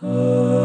Oh.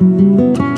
Música